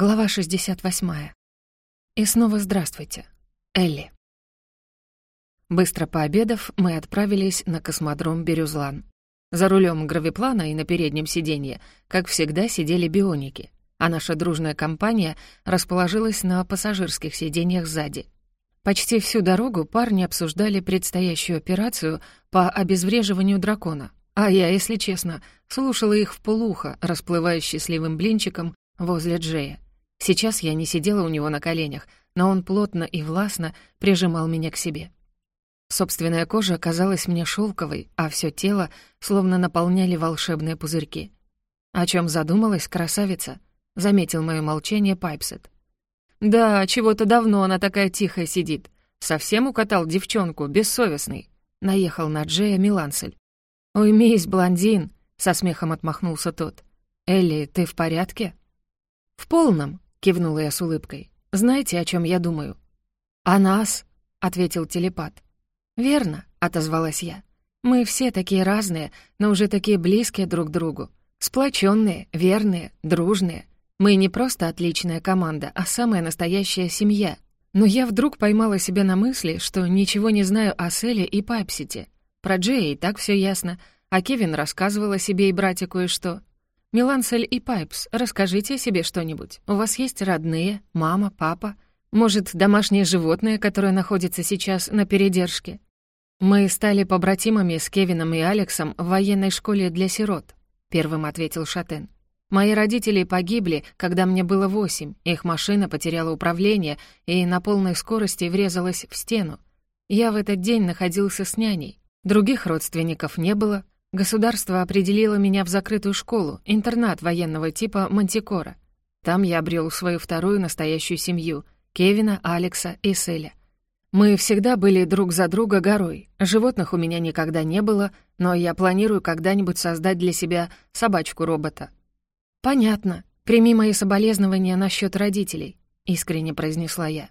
Глава 68. И снова здравствуйте. Элли. Быстро пообедав, мы отправились на космодром Бирюзлан. За рулем гравиплана и на переднем сиденье, как всегда, сидели бионики, а наша дружная компания расположилась на пассажирских сиденьях сзади. Почти всю дорогу парни обсуждали предстоящую операцию по обезвреживанию дракона, а я, если честно, слушала их в полухо, расплываясь счастливым блинчиком возле Джея. Сейчас я не сидела у него на коленях, но он плотно и властно прижимал меня к себе. Собственная кожа казалась мне шелковой, а все тело словно наполняли волшебные пузырьки. «О чем задумалась красавица?» — заметил мое молчание Пайпсет. «Да, чего-то давно она такая тихая сидит. Совсем укатал девчонку, бессовестный», — наехал на Джея Милансель. «Уймись, блондин», — со смехом отмахнулся тот. «Элли, ты в порядке?» «В полном», — кивнула я с улыбкой. «Знаете, о чем я думаю?» «О нас», — ответил телепат. «Верно», — отозвалась я. «Мы все такие разные, но уже такие близкие друг другу. Сплоченные, верные, дружные. Мы не просто отличная команда, а самая настоящая семья. Но я вдруг поймала себя на мысли, что ничего не знаю о Селе и Папсите. Про Джея и так все ясно, а Кевин рассказывал о себе и брате кое-что. Милансель и Пайпс, расскажите о себе что-нибудь. У вас есть родные, мама, папа? Может, домашнее животное, которое находится сейчас на передержке? Мы стали побратимами с Кевином и Алексом в военной школе для сирот, первым ответил Шатен. Мои родители погибли, когда мне было восемь. Их машина потеряла управление и на полной скорости врезалась в стену. Я в этот день находился с няней. Других родственников не было, Государство определило меня в закрытую школу, интернат военного типа Мантикора. Там я обрел свою вторую настоящую семью — Кевина, Алекса и Селя. Мы всегда были друг за друга горой. Животных у меня никогда не было, но я планирую когда-нибудь создать для себя собачку-робота. «Понятно. Прими мои соболезнования насчет родителей», — искренне произнесла я.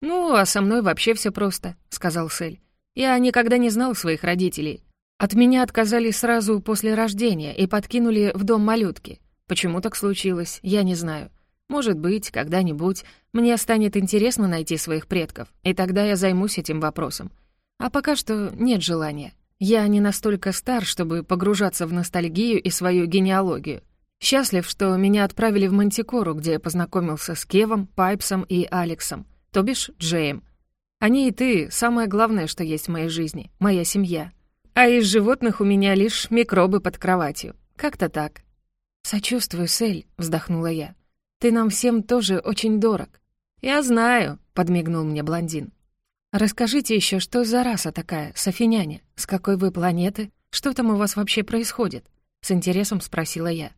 «Ну, а со мной вообще все просто», — сказал Сель. «Я никогда не знал своих родителей, от меня отказались сразу после рождения и подкинули в дом малютки. Почему так случилось, я не знаю. Может быть, когда-нибудь мне станет интересно найти своих предков, и тогда я займусь этим вопросом. А пока что нет желания. Я не настолько стар, чтобы погружаться в ностальгию и свою генеалогию. Счастлив, что меня отправили в Мантикору, где я познакомился с Кевом, Пайпсом и Алексом, то бишь Джеем. Они и ты — самое главное, что есть в моей жизни, моя семья — а из животных у меня лишь микробы под кроватью. Как-то так. «Сочувствую, Сель», — вздохнула я. «Ты нам всем тоже очень дорог». «Я знаю», — подмигнул мне блондин. «Расскажите еще, что за раса такая, софиняне? С какой вы планеты? Что там у вас вообще происходит?» С интересом спросила я.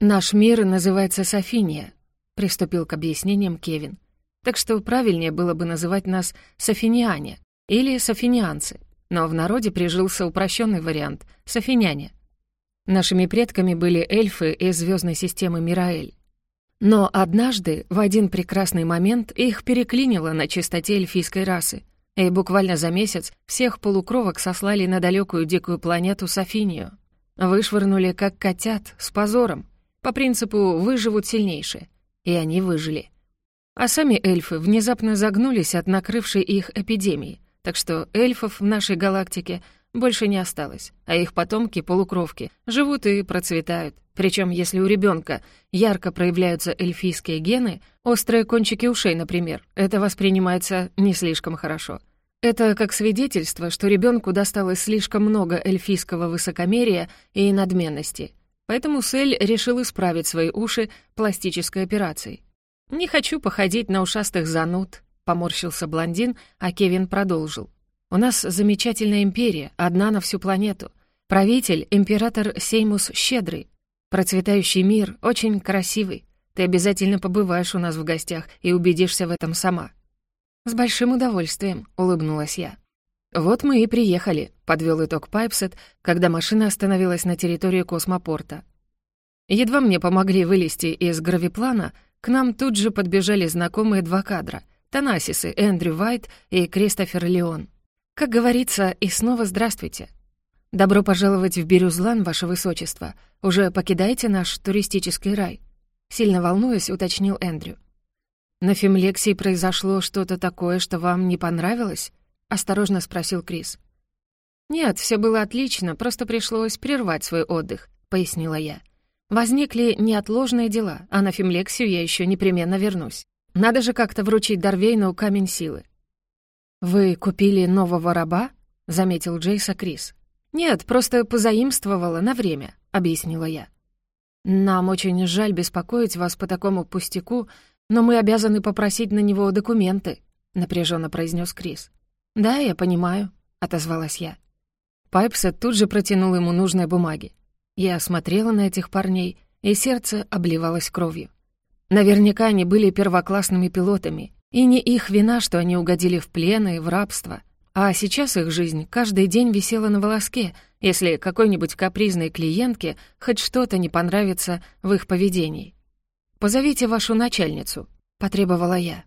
«Наш мир называется Софиния», — приступил к объяснениям Кевин. «Так что правильнее было бы называть нас Софиниане или Софинианцы но в народе прижился упрощенный вариант — софиняне. Нашими предками были эльфы из звездной системы Мираэль. Но однажды, в один прекрасный момент, их переклинило на чистоте эльфийской расы, и буквально за месяц всех полукровок сослали на далекую дикую планету Софинию. Вышвырнули, как котят, с позором, по принципу «выживут сильнейшие». И они выжили. А сами эльфы внезапно загнулись от накрывшей их эпидемии — так что эльфов в нашей галактике больше не осталось, а их потомки, полукровки, живут и процветают. Причем, если у ребенка ярко проявляются эльфийские гены, острые кончики ушей, например, это воспринимается не слишком хорошо. Это как свидетельство, что ребенку досталось слишком много эльфийского высокомерия и надменности. Поэтому Сель решил исправить свои уши пластической операцией. «Не хочу походить на ушастых зануд», Поморщился блондин, а Кевин продолжил. «У нас замечательная империя, одна на всю планету. Правитель — император Сеймус Щедрый. Процветающий мир, очень красивый. Ты обязательно побываешь у нас в гостях и убедишься в этом сама». «С большим удовольствием», — улыбнулась я. «Вот мы и приехали», — подвел итог Пайпсет, когда машина остановилась на территории космопорта. Едва мне помогли вылезти из гравиплана, к нам тут же подбежали знакомые два кадра — Танасисы, Эндрю Вайт и Кристофер Леон. Как говорится, и снова здравствуйте. Добро пожаловать в Бирюзлан, ваше высочество. Уже покидаете наш туристический рай? Сильно волнуясь, уточнил Эндрю. «На Фимлексии произошло что-то такое, что вам не понравилось?» — осторожно спросил Крис. «Нет, все было отлично, просто пришлось прервать свой отдых», — пояснила я. «Возникли неотложные дела, а на Фимлексию я еще непременно вернусь. Надо же как-то вручить Дарвейну камень силы». «Вы купили нового раба?» — заметил Джейса Крис. «Нет, просто позаимствовала на время», — объяснила я. «Нам очень жаль беспокоить вас по такому пустяку, но мы обязаны попросить на него документы», — напряженно произнес Крис. «Да, я понимаю», — отозвалась я. Пайпсет тут же протянул ему нужные бумаги. Я смотрела на этих парней, и сердце обливалось кровью. Наверняка они были первоклассными пилотами, и не их вина, что они угодили в плен и в рабство. А сейчас их жизнь каждый день висела на волоске, если какой-нибудь капризной клиентке хоть что-то не понравится в их поведении. «Позовите вашу начальницу», — потребовала я.